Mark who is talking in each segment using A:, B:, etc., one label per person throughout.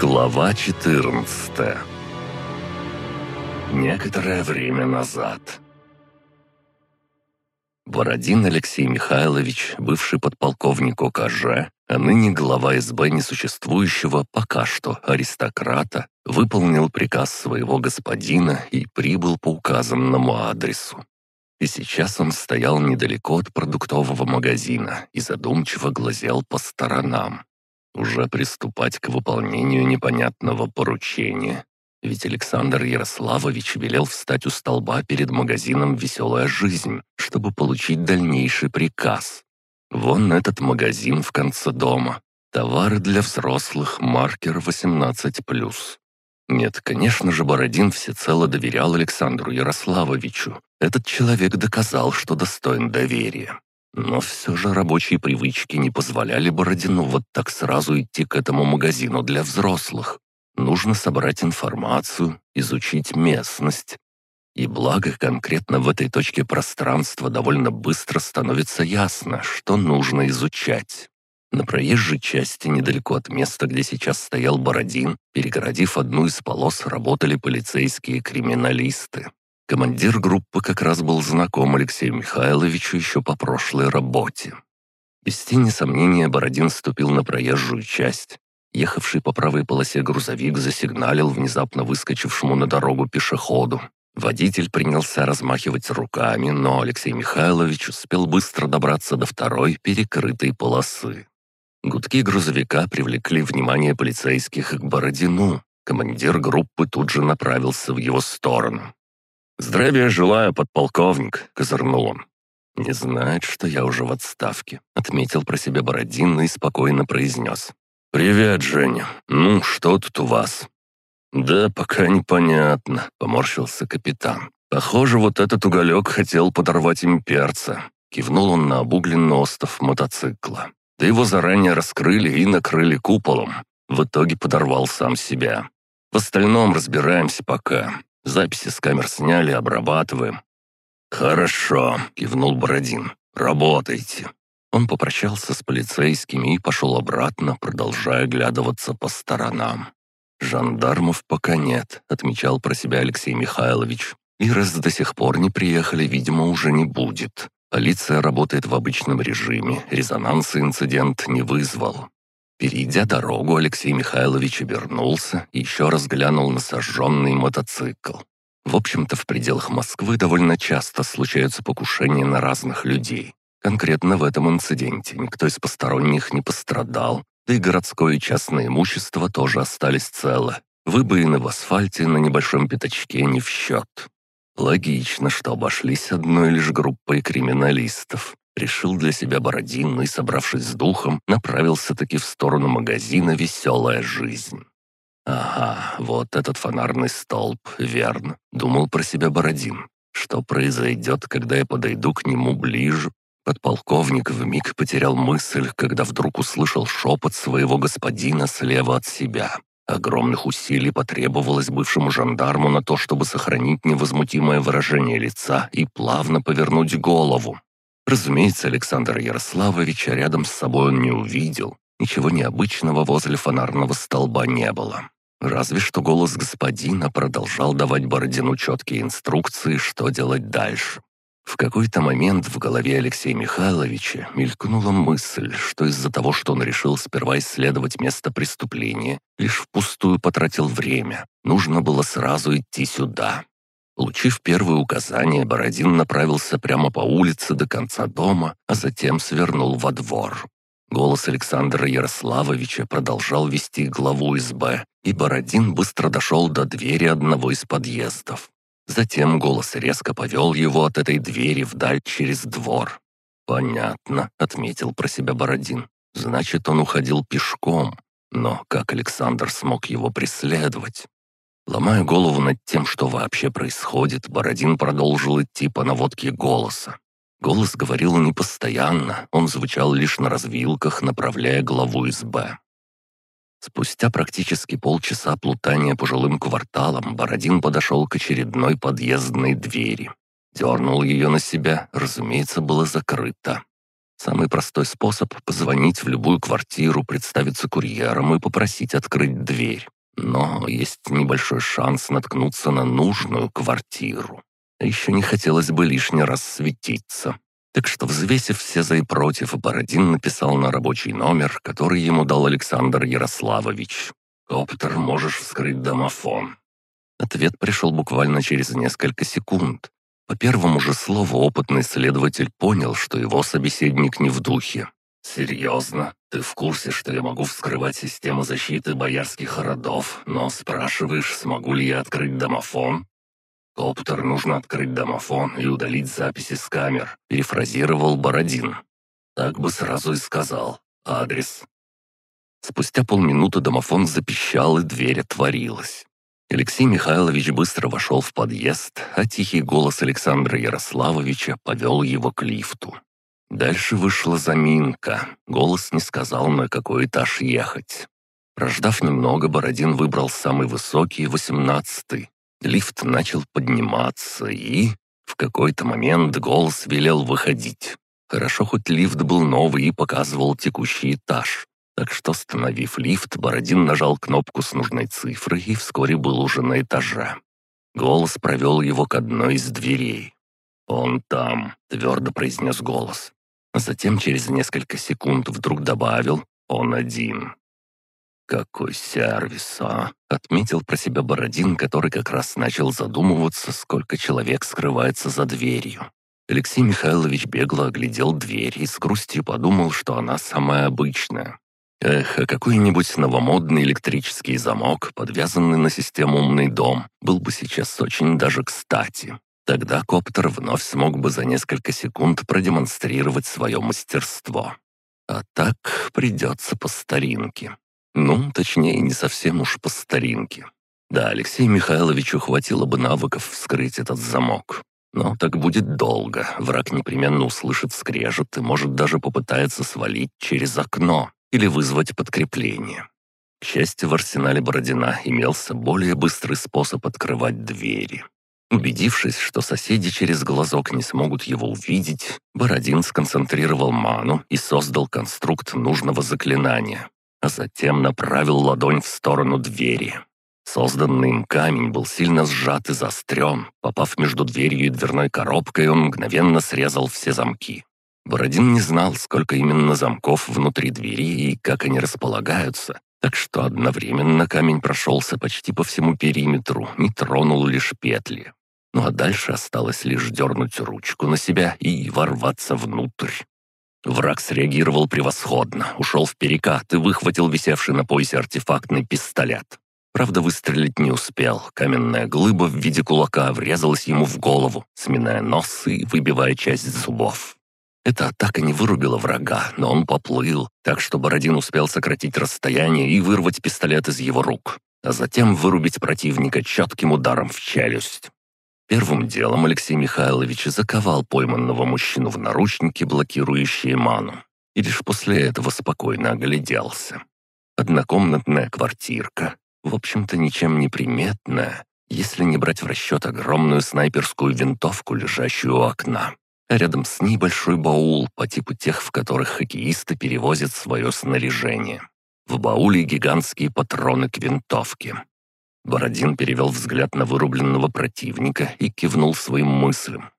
A: Глава 14 Некоторое время назад. Бородин Алексей Михайлович, бывший подполковник ОКЖ, а ныне глава СБ несуществующего пока что аристократа, выполнил приказ своего господина и прибыл по указанному адресу. И сейчас он стоял недалеко от продуктового магазина и задумчиво глазел по сторонам уже приступать к выполнению непонятного поручения. Ведь Александр Ярославович велел встать у столба перед магазином «Веселая жизнь», чтобы получить дальнейший приказ. Вон этот магазин в конце дома. Товары для взрослых, маркер 18+. Нет, конечно же, Бородин всецело доверял Александру Ярославовичу. Этот человек доказал, что достоин доверия. Но все же рабочие привычки не позволяли Бородину вот так сразу идти к этому магазину для взрослых. Нужно собрать информацию, изучить местность. И благо, конкретно в этой точке пространства довольно быстро становится ясно, что нужно изучать. На проезжей части, недалеко от места, где сейчас стоял Бородин, перегородив одну из полос, работали полицейские криминалисты. Командир группы как раз был знаком Алексею Михайловичу еще по прошлой работе. Без тени сомнения Бородин ступил на проезжую часть. Ехавший по правой полосе грузовик засигналил внезапно выскочившему на дорогу пешеходу. Водитель принялся размахивать руками, но Алексей Михайлович успел быстро добраться до второй перекрытой полосы. Гудки грузовика привлекли внимание полицейских к Бородину. Командир группы тут же направился в его сторону. «Здравия желаю, подполковник», — козырнул он. «Не знает, что я уже в отставке», — отметил про себя Бородин и спокойно произнес. «Привет, Женя. Ну, что тут у вас?» «Да пока непонятно», — поморщился капитан. «Похоже, вот этот уголек хотел подорвать имперца». Кивнул он на обугленный остов мотоцикла. Да его заранее раскрыли и накрыли куполом. В итоге подорвал сам себя. В остальном разбираемся пока. Записи с камер сняли, обрабатываем». «Хорошо», — кивнул Бородин. «Работайте». Он попрощался с полицейскими и пошел обратно, продолжая глядываться по сторонам. «Жандармов пока нет», — отмечал про себя Алексей Михайлович. «И раз до сих пор не приехали, видимо, уже не будет. Полиция работает в обычном режиме, резонанса инцидент не вызвал. Перейдя дорогу, Алексей Михайлович обернулся и еще раз глянул на сожженный мотоцикл. В общем-то, в пределах Москвы довольно часто случаются покушения на разных людей. Конкретно в этом инциденте никто из посторонних не пострадал, да и городское и частное имущество тоже остались целы. Выбоины в асфальте на небольшом пятачке не в счет. Логично, что обошлись одной лишь группой криминалистов. Решил для себя Бородин и, собравшись с духом, направился-таки в сторону магазина «Веселая жизнь». «Ага, вот этот фонарный столб, верно», — думал про себя Бородин. «Что произойдет, когда я подойду к нему ближе?» Подполковник вмиг потерял мысль, когда вдруг услышал шепот своего господина слева от себя. Огромных усилий потребовалось бывшему жандарму на то, чтобы сохранить невозмутимое выражение лица и плавно повернуть голову. Разумеется, Александр Ярославовича рядом с собой он не увидел. Ничего необычного возле фонарного столба не было. Разве что голос господина продолжал давать Бородину четкие инструкции, что делать дальше. В какой-то момент в голове Алексея Михайловича мелькнула мысль, что из-за того, что он решил сперва исследовать место преступления, лишь впустую потратил время, нужно было сразу идти сюда. Получив первые указания, Бородин направился прямо по улице до конца дома, а затем свернул во двор. Голос Александра Ярославовича продолжал вести главу СБ, и Бородин быстро дошел до двери одного из подъездов. Затем голос резко повел его от этой двери вдаль через двор. «Понятно», — отметил про себя Бородин. «Значит, он уходил пешком. Но как Александр смог его преследовать?» Ломая голову над тем, что вообще происходит, Бородин продолжил идти по наводке голоса. Голос говорил не постоянно, он звучал лишь на развилках, направляя главу из Б. Спустя практически полчаса плутания по жилым кварталам Бородин подошел к очередной подъездной двери. Дернул ее на себя, разумеется, было закрыто. Самый простой способ — позвонить в любую квартиру, представиться курьером и попросить открыть дверь. Но есть небольшой шанс наткнуться на нужную квартиру. А еще не хотелось бы лишний раз светиться. Так что, взвесив все за и против, Бородин написал на рабочий номер, который ему дал Александр Ярославович. «Коптер, можешь вскрыть домофон». Ответ пришел буквально через несколько секунд. По первому же слову опытный следователь понял, что его собеседник не в духе. «Серьезно? Ты в курсе, что я могу вскрывать систему защиты боярских родов, но спрашиваешь, смогу ли я открыть домофон?» «Коптер, нужно открыть домофон и удалить записи с камер», — перефразировал Бородин. «Так бы сразу и сказал. Адрес». Спустя полминуты домофон запищал, и дверь отворилась. Алексей Михайлович быстро вошел в подъезд, а тихий голос Александра Ярославовича повел его к лифту. Дальше вышла заминка. Голос не сказал, на какой этаж ехать. Прождав немного, Бородин выбрал самый высокий, восемнадцатый. Лифт начал подниматься, и... В какой-то момент голос велел выходить. Хорошо, хоть лифт был новый и показывал текущий этаж. Так что, остановив лифт, Бородин нажал кнопку с нужной цифрой и вскоре был уже на этаже. Голос провел его к одной из дверей. «Он там», — твердо произнес голос. Затем через несколько секунд вдруг добавил «Он один». «Какой сервис, а!» — отметил про себя Бородин, который как раз начал задумываться, сколько человек скрывается за дверью. Алексей Михайлович бегло оглядел дверь и с грустью подумал, что она самая обычная. Эх, а какой-нибудь новомодный электрический замок, подвязанный на систему «Умный дом», был бы сейчас очень даже кстати. Тогда коптер вновь смог бы за несколько секунд продемонстрировать свое мастерство. А так придется по старинке. Ну, точнее, не совсем уж по старинке. Да, Алексею Михайловичу хватило бы навыков вскрыть этот замок. Но так будет долго, враг непременно услышит скрежет и может даже попытается свалить через окно или вызвать подкрепление. К счастью, в арсенале Бородина имелся более быстрый способ открывать двери. Убедившись, что соседи через глазок не смогут его увидеть, Бородин сконцентрировал ману и создал конструкт нужного заклинания, а затем направил ладонь в сторону двери. Созданный им камень был сильно сжат и заострен. Попав между дверью и дверной коробкой, он мгновенно срезал все замки. Бородин не знал, сколько именно замков внутри двери и как они располагаются, так что одновременно камень прошелся почти по всему периметру, не тронул лишь петли. Ну а дальше осталось лишь дернуть ручку на себя и ворваться внутрь. Враг среагировал превосходно, ушел в перекат и выхватил висевший на поясе артефактный пистолет. Правда, выстрелить не успел. Каменная глыба в виде кулака врезалась ему в голову, сминая нос и выбивая часть зубов. Эта атака не вырубила врага, но он поплыл, так что Бородин успел сократить расстояние и вырвать пистолет из его рук, а затем вырубить противника четким ударом в челюсть. Первым делом Алексей Михайлович заковал пойманного мужчину в наручники, блокирующие ману, и лишь после этого спокойно огляделся. Однокомнатная квартирка, в общем-то ничем не приметная, если не брать в расчет огромную снайперскую винтовку, лежащую у окна а рядом с ней большой баул по типу тех, в которых хоккеисты перевозят свое снаряжение. В бауле гигантские патроны к винтовке. Бородин перевел взгляд на вырубленного противника и кивнул своим мыслям.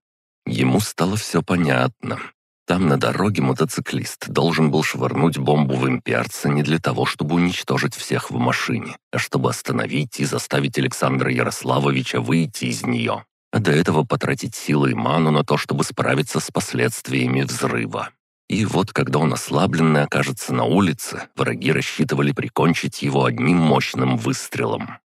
A: Ему стало все понятно. Там на дороге мотоциклист должен был швырнуть бомбу в имперца не для того, чтобы уничтожить всех в машине, а чтобы остановить и заставить Александра Ярославовича выйти из нее а до этого потратить силы и ману на то, чтобы справиться с последствиями взрыва. И вот когда он ослабленный окажется на улице, враги рассчитывали прикончить его одним мощным выстрелом.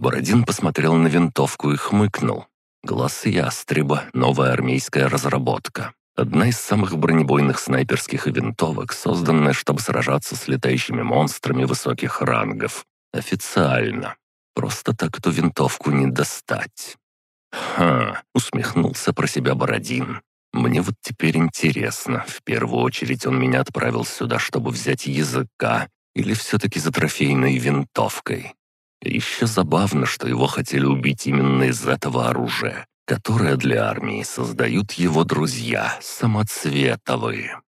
A: Бородин посмотрел на винтовку и хмыкнул. Глаз ястреба — новая армейская разработка. Одна из самых бронебойных снайперских винтовок, созданная, чтобы сражаться с летающими монстрами высоких рангов. Официально. Просто так эту винтовку не достать. «Ха!» — усмехнулся про себя Бородин. «Мне вот теперь интересно, в первую очередь он меня отправил сюда, чтобы взять языка, или все-таки за трофейной винтовкой? Еще забавно, что его хотели убить именно из этого оружия, которое для армии создают его друзья, самоцветовые».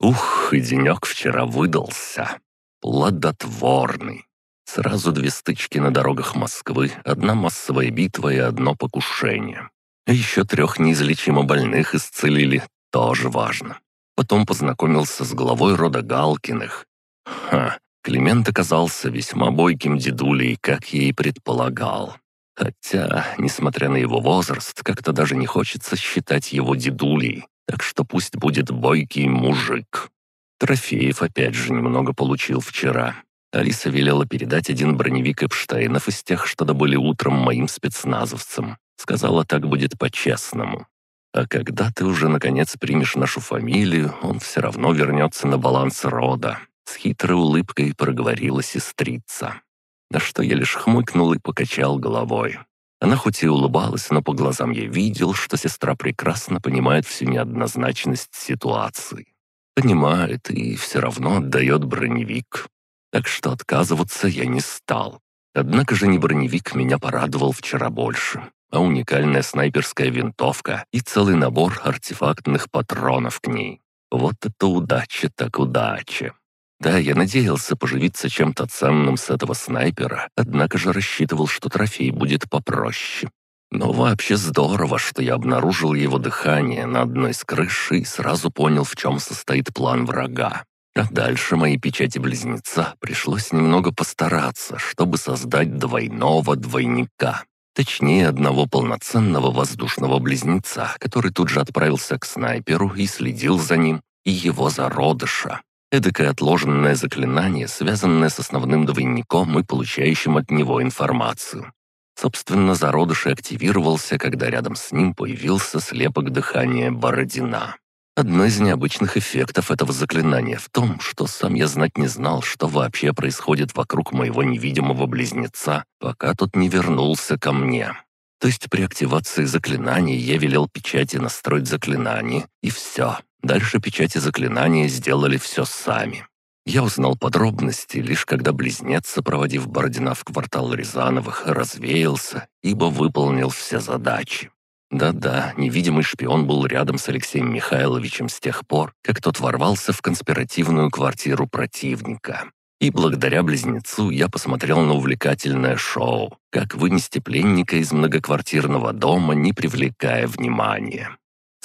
A: Ух, и денек вчера выдался. Плодотворный. Сразу две стычки на дорогах Москвы, одна массовая битва и одно покушение. А еще трех неизлечимо больных исцелили, тоже важно. Потом познакомился с главой рода Галкиных. Ха, Климент оказался весьма бойким дедулей, как я и предполагал. Хотя, несмотря на его возраст, как-то даже не хочется считать его дедулей, так что пусть будет бойкий мужик. Трофеев опять же немного получил вчера. Алиса велела передать один броневик Эпштейнов из тех, что добыли утром моим спецназовцам. Сказала, так будет по-честному. А когда ты уже наконец примешь нашу фамилию, он все равно вернется на баланс рода. С хитрой улыбкой проговорила сестрица. На что я лишь хмыкнул и покачал головой. Она хоть и улыбалась, но по глазам я видел, что сестра прекрасно понимает всю неоднозначность ситуации. Понимает и все равно отдает броневик. Так что отказываться я не стал. Однако же не броневик меня порадовал вчера больше, а уникальная снайперская винтовка и целый набор артефактных патронов к ней. Вот это удача так удача. Да, я надеялся поживиться чем-то ценным с этого снайпера, однако же рассчитывал, что трофей будет попроще. Но вообще здорово, что я обнаружил его дыхание на одной из крыш и сразу понял, в чем состоит план врага. А дальше моей печати-близнеца пришлось немного постараться, чтобы создать двойного двойника. Точнее, одного полноценного воздушного близнеца, который тут же отправился к снайперу и следил за ним, и его зародыша. Эдакое отложенное заклинание, связанное с основным двойником и получающим от него информацию. Собственно, зародыш активировался, когда рядом с ним появился слепок дыхания Бородина. Одно из необычных эффектов этого заклинания в том, что сам я знать не знал, что вообще происходит вокруг моего невидимого близнеца, пока тот не вернулся ко мне. То есть при активации заклинания я велел печати настроить заклинание, и все. Дальше печати заклинания сделали все сами. Я узнал подробности, лишь когда близнец, сопроводив Бородина в квартал Рязановых, развеялся, ибо выполнил все задачи. Да-да, невидимый шпион был рядом с Алексеем Михайловичем с тех пор, как тот ворвался в конспиративную квартиру противника. И благодаря близнецу я посмотрел на увлекательное шоу, как вынести пленника из многоквартирного дома, не привлекая внимания.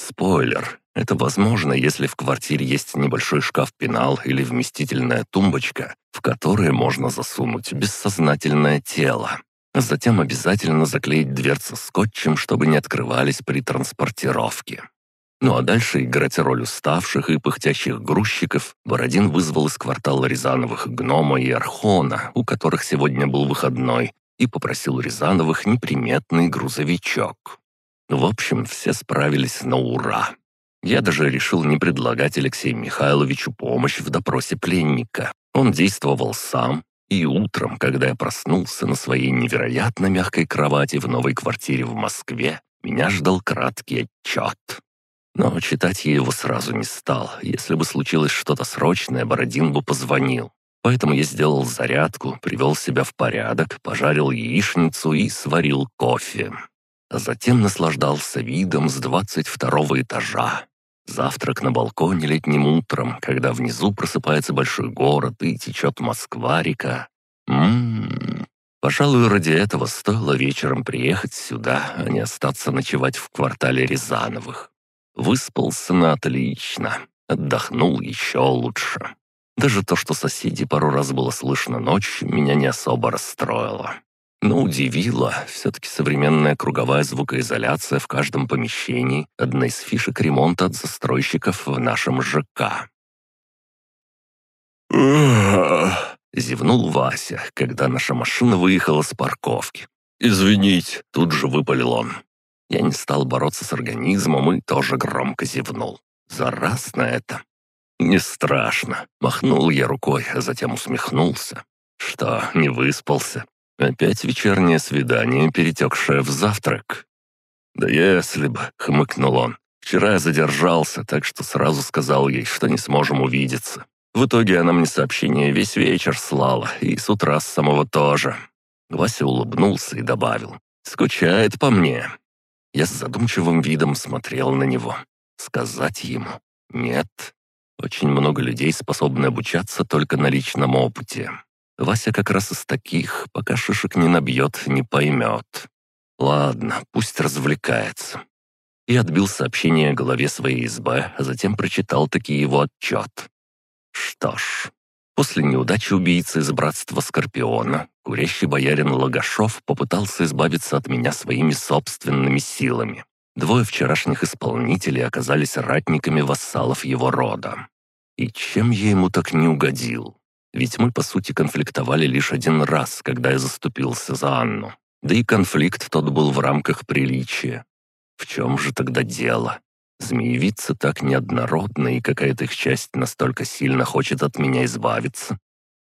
A: Спойлер, это возможно, если в квартире есть небольшой шкаф-пенал или вместительная тумбочка, в которую можно засунуть бессознательное тело. Затем обязательно заклеить дверцы скотчем, чтобы не открывались при транспортировке. Ну а дальше играть роль уставших и пыхтящих грузчиков Бородин вызвал из квартала Рязановых Гнома и Архона, у которых сегодня был выходной, и попросил Рязановых неприметный грузовичок. В общем, все справились на ура. Я даже решил не предлагать Алексею Михайловичу помощь в допросе пленника. Он действовал сам, и утром, когда я проснулся на своей невероятно мягкой кровати в новой квартире в Москве, меня ждал краткий отчет. Но читать я его сразу не стал. Если бы случилось что-то срочное, Бородин бы позвонил. Поэтому я сделал зарядку, привел себя в порядок, пожарил яичницу и сварил кофе. А затем наслаждался видом с двадцать второго этажа. Завтрак на балконе летним утром, когда внизу просыпается большой город и течет Москва-река. Ммм... Пожалуй, ради этого стоило вечером приехать сюда, а не остаться ночевать в квартале Рязановых. Выспался на отлично, отдохнул еще лучше. Даже то, что соседи пару раз было слышно ночью, меня не особо расстроило. Но удивило, все-таки современная круговая звукоизоляция в каждом помещении – одна из фишек ремонта от застройщиков в нашем ЖК. Зевнул Вася, когда наша машина выехала с парковки. «Извините», — тут же выпалил он. Я не стал бороться с организмом и тоже громко зевнул. Заразно это. «Не страшно», — махнул я рукой, а затем усмехнулся. «Что, не выспался? Опять вечернее свидание, перетекшее в завтрак. «Да если бы», — хмыкнул он. «Вчера я задержался, так что сразу сказал ей, что не сможем увидеться. В итоге она мне сообщение весь вечер слала, и с утра с самого тоже». Вася улыбнулся и добавил. «Скучает по мне». Я с задумчивым видом смотрел на него. Сказать ему «нет». Очень много людей способны обучаться только на личном опыте. Вася как раз из таких, пока шишек не набьет, не поймет. Ладно, пусть развлекается. И отбил сообщение о голове своей СБ, а затем прочитал таки его отчет. Что ж, после неудачи убийцы из братства Скорпиона, курящий боярин Логашов попытался избавиться от меня своими собственными силами. Двое вчерашних исполнителей оказались ратниками вассалов его рода. И чем я ему так не угодил? Ведь мы, по сути, конфликтовали лишь один раз, когда я заступился за Анну. Да и конфликт тот был в рамках приличия. В чем же тогда дело? Змеевицы так неоднородны, и какая-то их часть настолько сильно хочет от меня избавиться.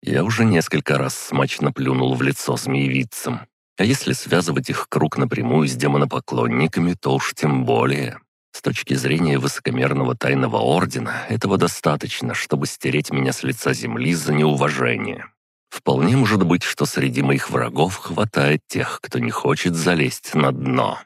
A: Я уже несколько раз смачно плюнул в лицо змеевицам. А если связывать их круг напрямую с демонопоклонниками, то уж тем более. С точки зрения высокомерного тайного ордена, этого достаточно, чтобы стереть меня с лица земли за неуважение. Вполне может быть, что среди моих врагов хватает тех, кто не хочет залезть на дно.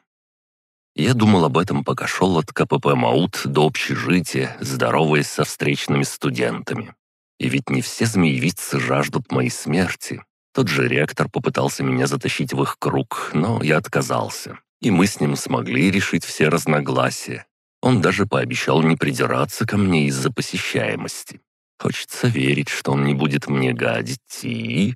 A: Я думал об этом, пока шел от КПП «Маут» до общежития, здороваясь со встречными студентами. И ведь не все змеевицы жаждут моей смерти. Тот же ректор попытался меня затащить в их круг, но я отказался и мы с ним смогли решить все разногласия. Он даже пообещал не придираться ко мне из-за посещаемости. Хочется верить, что он не будет мне гадить и...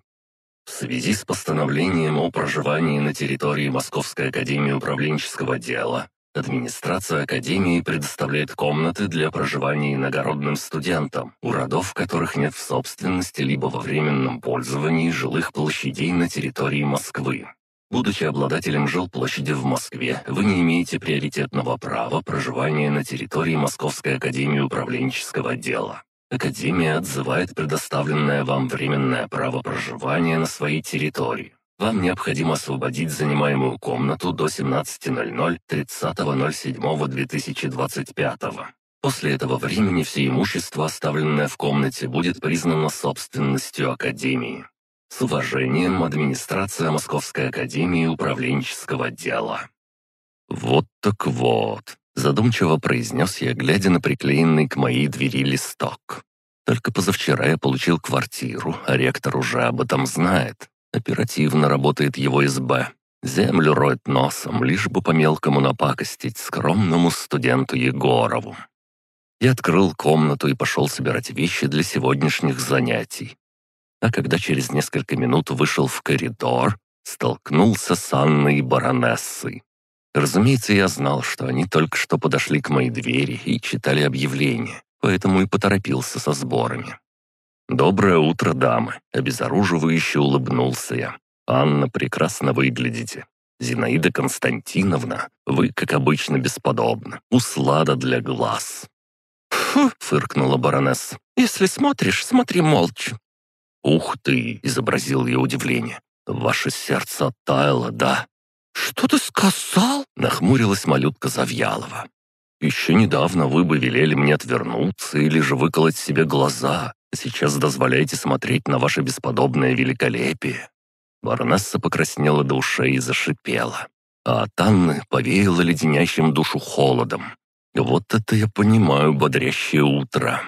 A: В связи с постановлением о проживании на территории Московской академии управленческого дела, администрация академии предоставляет комнаты для проживания иногородным студентам, у родов которых нет в собственности либо во временном пользовании жилых площадей на территории Москвы. Будучи обладателем жилплощади в Москве, вы не имеете приоритетного права проживания на территории Московской академии управленческого дела. Академия отзывает предоставленное вам временное право проживания на своей территории. Вам необходимо освободить занимаемую комнату до 17.00 30.07.2025. После этого времени все имущество, оставленное в комнате, будет признано собственностью Академии. С уважением, администрация Московской Академии управленческого дела. «Вот так вот», — задумчиво произнес я, глядя на приклеенный к моей двери листок. «Только позавчера я получил квартиру, а ректор уже об этом знает. Оперативно работает его СБ. Землю роет носом, лишь бы по-мелкому напакостить скромному студенту Егорову». Я открыл комнату и пошел собирать вещи для сегодняшних занятий а когда через несколько минут вышел в коридор, столкнулся с Анной и баронессой. Разумеется, я знал, что они только что подошли к моей двери и читали объявление, поэтому и поторопился со сборами. «Доброе утро, дамы!» — обезоруживающе улыбнулся я. «Анна, прекрасно выглядите. Зинаида Константиновна, вы, как обычно, бесподобны. Услада для глаз».
B: «Фу!» — фыркнула баронесса. «Если смотришь, смотри молча.
A: «Ух ты!» — изобразил я удивление. «Ваше сердце оттаяло, да?»
B: «Что ты сказал?»
A: — нахмурилась малютка Завьялова. «Еще недавно вы бы велели мне отвернуться или же выколоть себе глаза, а сейчас дозволяете смотреть на ваше бесподобное великолепие». Баронесса покраснела до ушей и зашипела. А от Анны повеяло леденящим душу холодом. Вот это я понимаю бодрящее утро.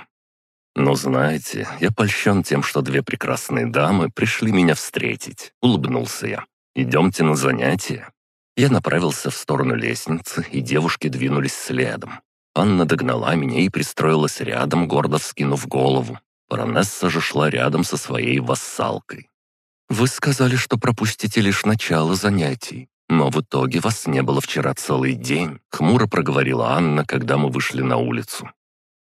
A: «Но знаете, я польщен тем, что две прекрасные дамы пришли меня встретить», — улыбнулся я. «Идемте на занятия». Я направился в сторону лестницы, и девушки двинулись следом. Анна догнала меня и пристроилась рядом, гордо вскинув голову. Баронесса же шла рядом со своей вассалкой.
B: «Вы сказали, что пропустите лишь начало занятий, но в итоге вас не было вчера целый день», — хмуро проговорила Анна, когда мы вышли на улицу.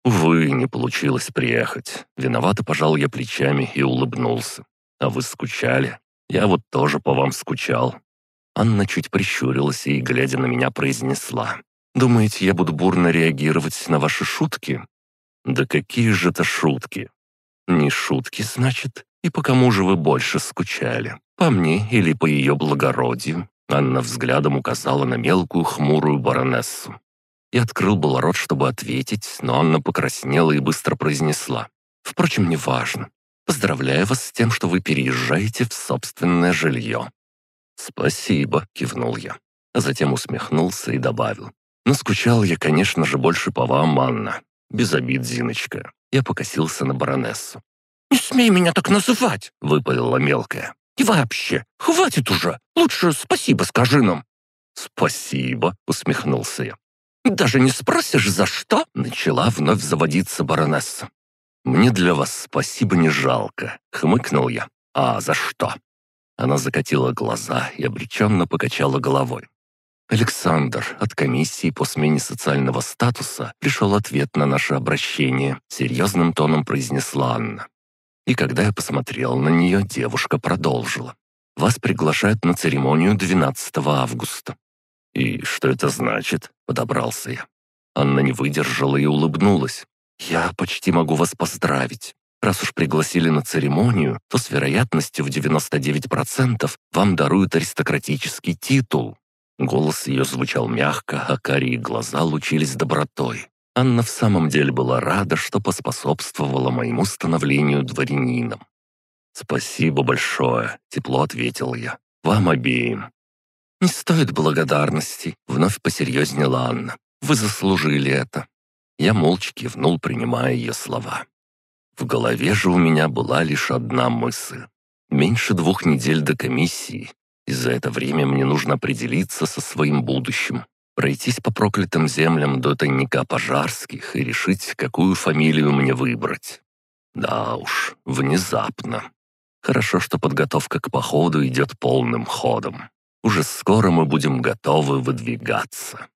A: «Увы, не получилось приехать. Виновато пожал я плечами и улыбнулся. А вы скучали? Я вот тоже по вам скучал». Анна чуть прищурилась и, глядя на меня, произнесла. «Думаете, я буду бурно реагировать на ваши шутки?» «Да какие же это шутки?» «Не шутки, значит? И по кому же вы больше скучали? По мне или по ее благородию?» Анна взглядом указала на мелкую хмурую баронессу. Я открыл был рот, чтобы ответить, но Анна покраснела и быстро произнесла. «Впрочем, неважно. Поздравляю вас с тем, что вы переезжаете в собственное жилье». «Спасибо», — кивнул я, а затем усмехнулся и добавил. «Но скучал я, конечно же, больше по вам, Анна. Без обид, Зиночка.
B: Я покосился на баронессу.
C: «Не смей меня так называть!»
B: — выпалила мелкая.
C: «И вообще, хватит уже! Лучше спасибо скажи нам!»
B: «Спасибо!» — усмехнулся я.
C: «Даже не спросишь, за что?»
B: — начала вновь заводиться баронесса. «Мне для вас спасибо не жалко», — хмыкнул я. «А за что?» Она закатила глаза и обреченно покачала головой. Александр от комиссии по смене социального статуса пришел ответ на наше обращение, серьезным тоном произнесла Анна. И когда я посмотрел на нее, девушка продолжила. «Вас приглашают на церемонию 12 августа». «И что это значит?» — подобрался я. Анна не выдержала и улыбнулась. «Я почти могу вас поздравить. Раз уж пригласили на церемонию, то с вероятностью в 99% вам даруют аристократический титул». Голос ее звучал мягко, а карие глаза лучились добротой. Анна в самом деле была рада, что поспособствовала моему становлению дворянином. «Спасибо большое», — тепло ответил я. «Вам обеим». «Не стоит благодарности», — вновь посерьезнела Анна. «Вы заслужили это». Я молча кивнул, принимая ее слова. В голове же у меня была лишь одна мысль. Меньше двух недель до комиссии, и за это время мне нужно определиться со своим будущим, пройтись по проклятым землям до тайника пожарских и решить, какую фамилию мне выбрать. Да уж, внезапно. Хорошо, что подготовка к походу идет полным ходом. Уже скоро мы будем готовы выдвигаться.